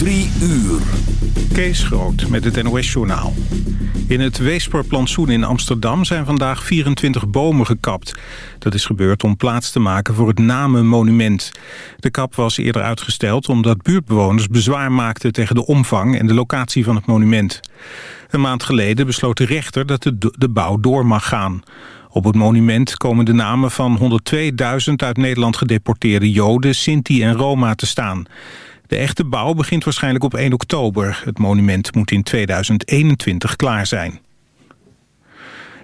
Drie uur. Kees Groot met het NOS-journaal. In het Weesperplantsoen in Amsterdam zijn vandaag 24 bomen gekapt. Dat is gebeurd om plaats te maken voor het Namenmonument. De kap was eerder uitgesteld omdat buurtbewoners bezwaar maakten... tegen de omvang en de locatie van het monument. Een maand geleden besloot de rechter dat de, de bouw door mag gaan. Op het monument komen de namen van 102.000 uit Nederland gedeporteerde Joden, Sinti en Roma te staan. De echte bouw begint waarschijnlijk op 1 oktober. Het monument moet in 2021 klaar zijn.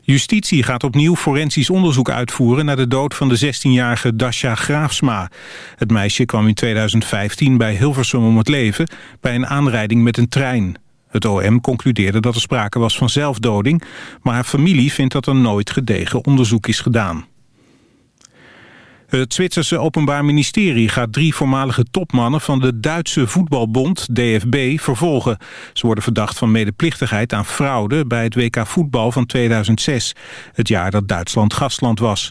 Justitie gaat opnieuw forensisch onderzoek uitvoeren... naar de dood van de 16-jarige Dasha Graafsma. Het meisje kwam in 2015 bij Hilversum om het leven... bij een aanrijding met een trein. Het OM concludeerde dat er sprake was van zelfdoding... maar haar familie vindt dat er nooit gedegen onderzoek is gedaan. Het Zwitserse Openbaar Ministerie gaat drie voormalige topmannen van de Duitse voetbalbond, DFB, vervolgen. Ze worden verdacht van medeplichtigheid aan fraude bij het WK voetbal van 2006, het jaar dat Duitsland gastland was.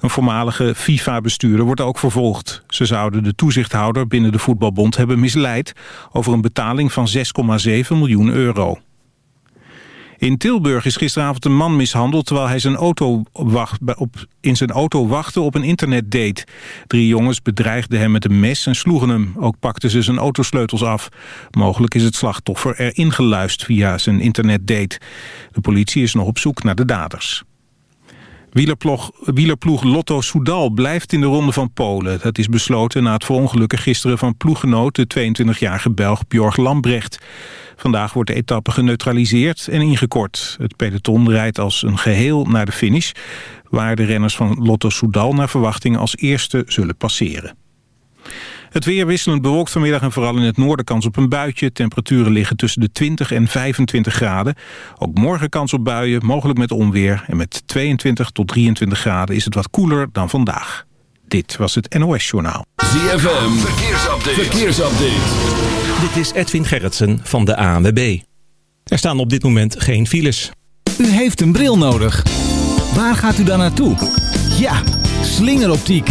Een voormalige FIFA-bestuurder wordt ook vervolgd. Ze zouden de toezichthouder binnen de voetbalbond hebben misleid over een betaling van 6,7 miljoen euro. In Tilburg is gisteravond een man mishandeld terwijl hij zijn auto wacht, op, in zijn auto wachtte op een internetdate. Drie jongens bedreigden hem met een mes en sloegen hem. Ook pakten ze zijn autosleutels af. Mogelijk is het slachtoffer erin geluist via zijn internetdate. De politie is nog op zoek naar de daders. Wielerploeg, wielerploeg Lotto Soudal blijft in de ronde van Polen. Dat is besloten na het verongelukken gisteren van ploeggenoot... de 22-jarige Belg Bjorg Lambrecht. Vandaag wordt de etappe geneutraliseerd en ingekort. Het peloton rijdt als een geheel naar de finish... waar de renners van Lotto Soudal naar verwachting als eerste zullen passeren. Het weer wisselend bewolkt vanmiddag en vooral in het noorden kans op een buitje. Temperaturen liggen tussen de 20 en 25 graden. Ook morgen kans op buien, mogelijk met onweer. En met 22 tot 23 graden is het wat koeler dan vandaag. Dit was het NOS Journaal. ZFM, verkeersupdate. verkeersupdate. Dit is Edwin Gerritsen van de ANWB. Er staan op dit moment geen files. U heeft een bril nodig. Waar gaat u dan naartoe? Ja, slingeroptiek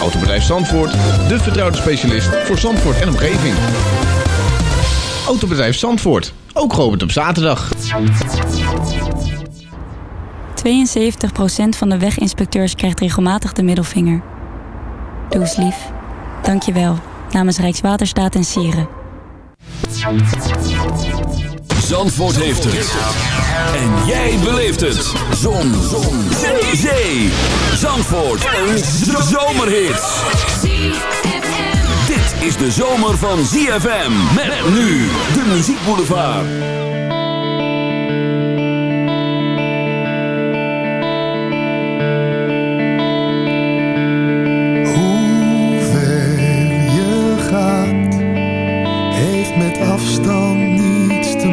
Autobedrijf Zandvoort, de vertrouwde specialist voor Zandvoort en omgeving. Autobedrijf Zandvoort, ook geopend op zaterdag. 72% van de weginspecteurs krijgt regelmatig de middelvinger. Doe eens lief. Dank je wel. Namens Rijkswaterstaat en Sieren. Zandvoort heeft het. En jij beleeft het. Zon. Zon. Zee. Zee. Zandvoort. Een zomerhit. Dit is de zomer van ZFM. Met nu de muziekboulevard. Hoe ver je gaat, heeft met afstand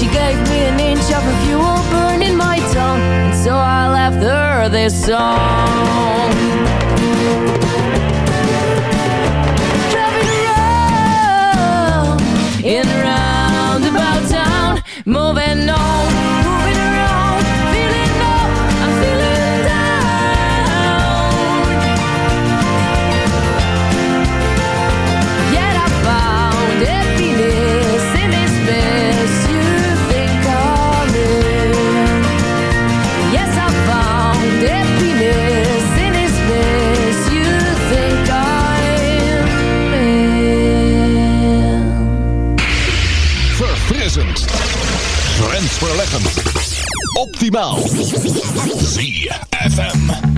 She gave me an inch of her fuel burning my tongue, and so I left her this song. Bilbao. ZFM.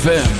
ZFM.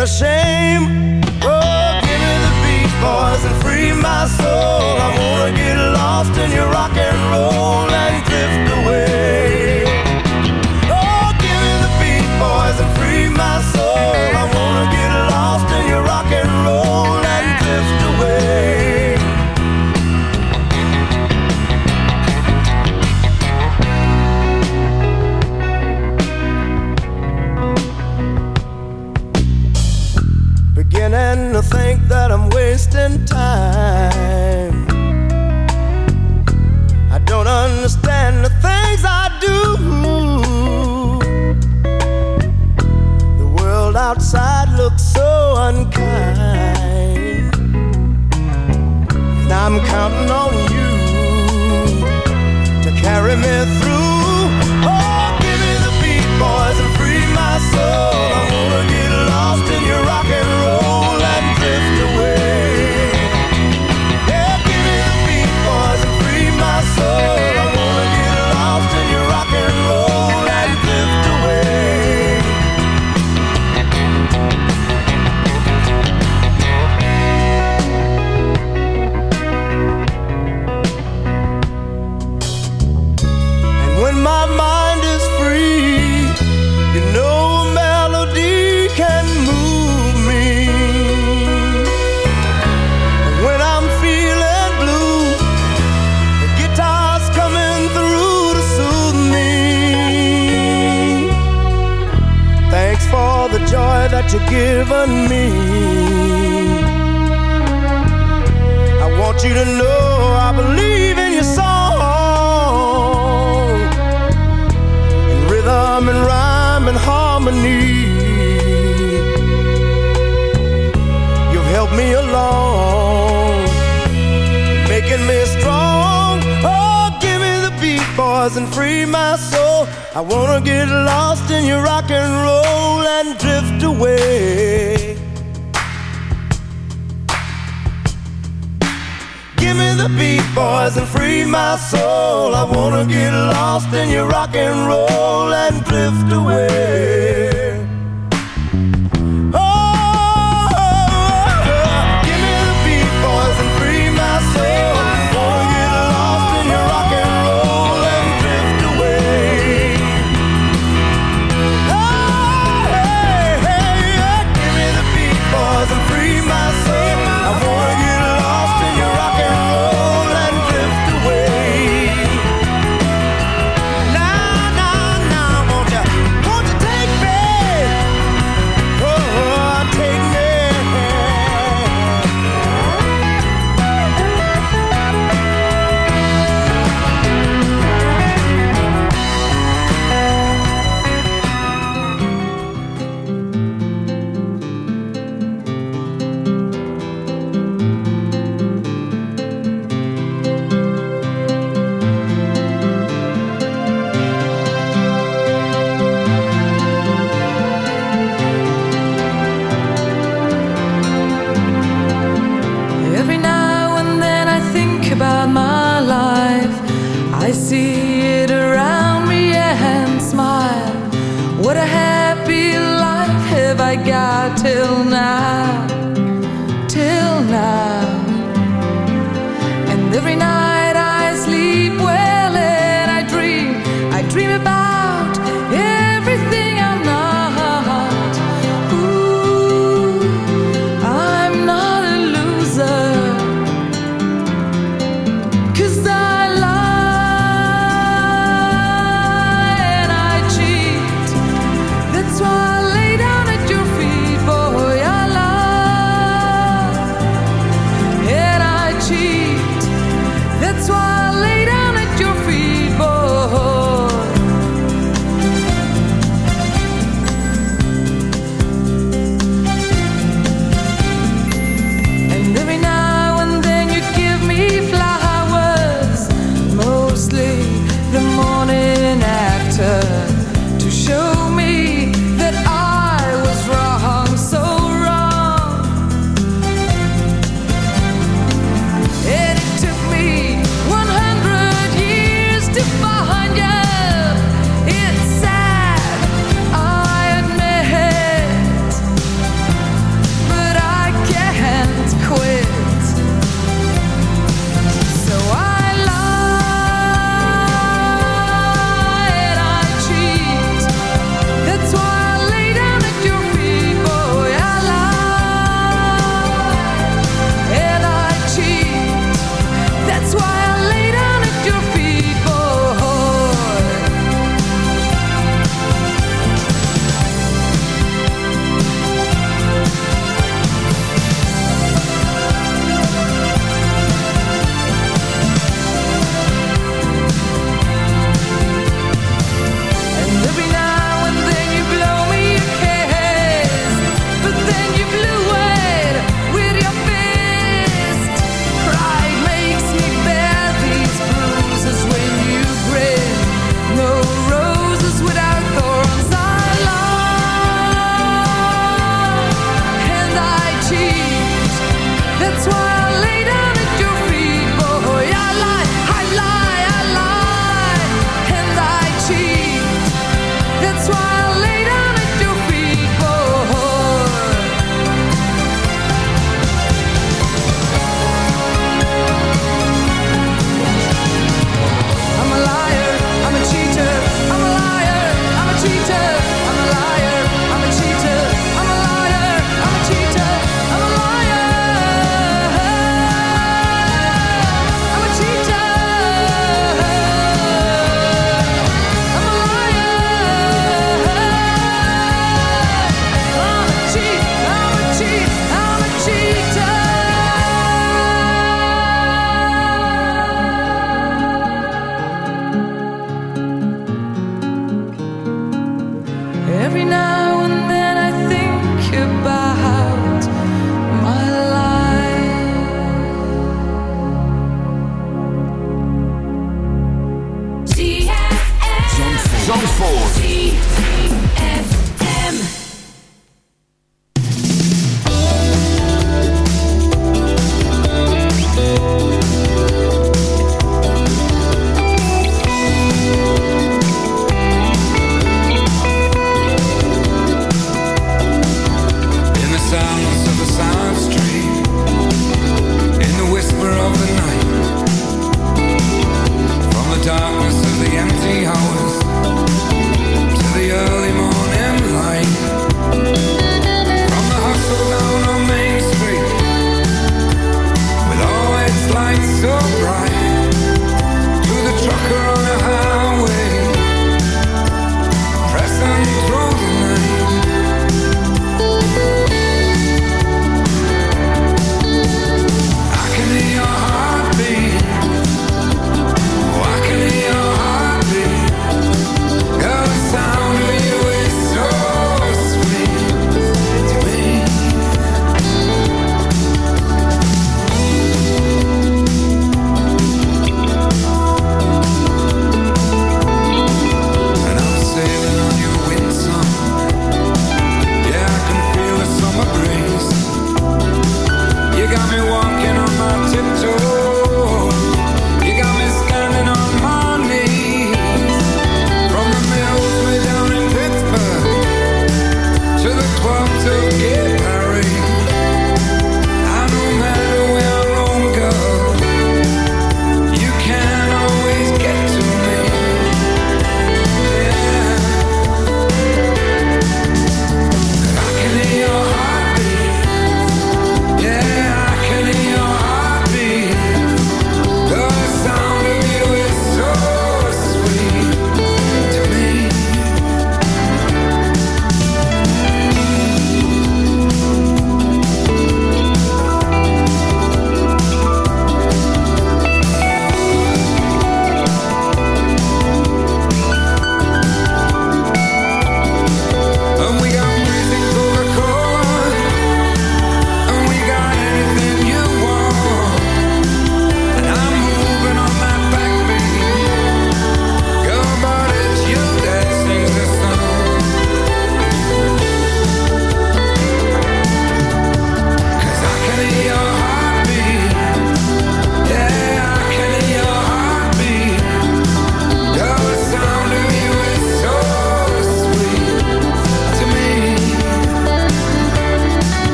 a shame. Oh, give me the beat, boys, and free my soul. I wanna get lost in your rock and roll.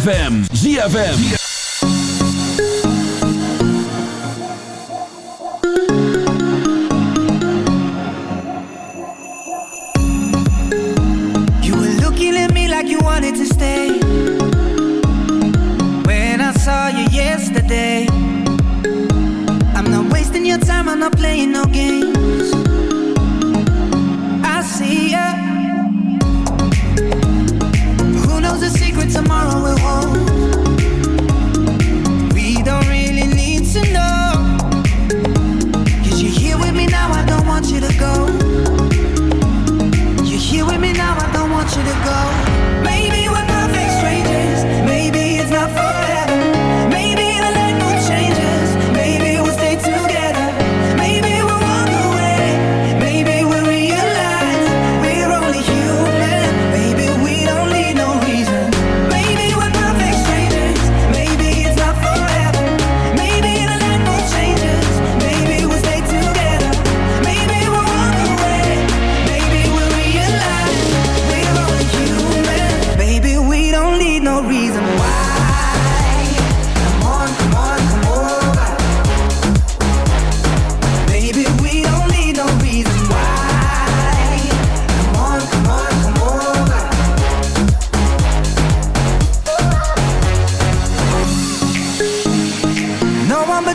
ZFM. ZFM.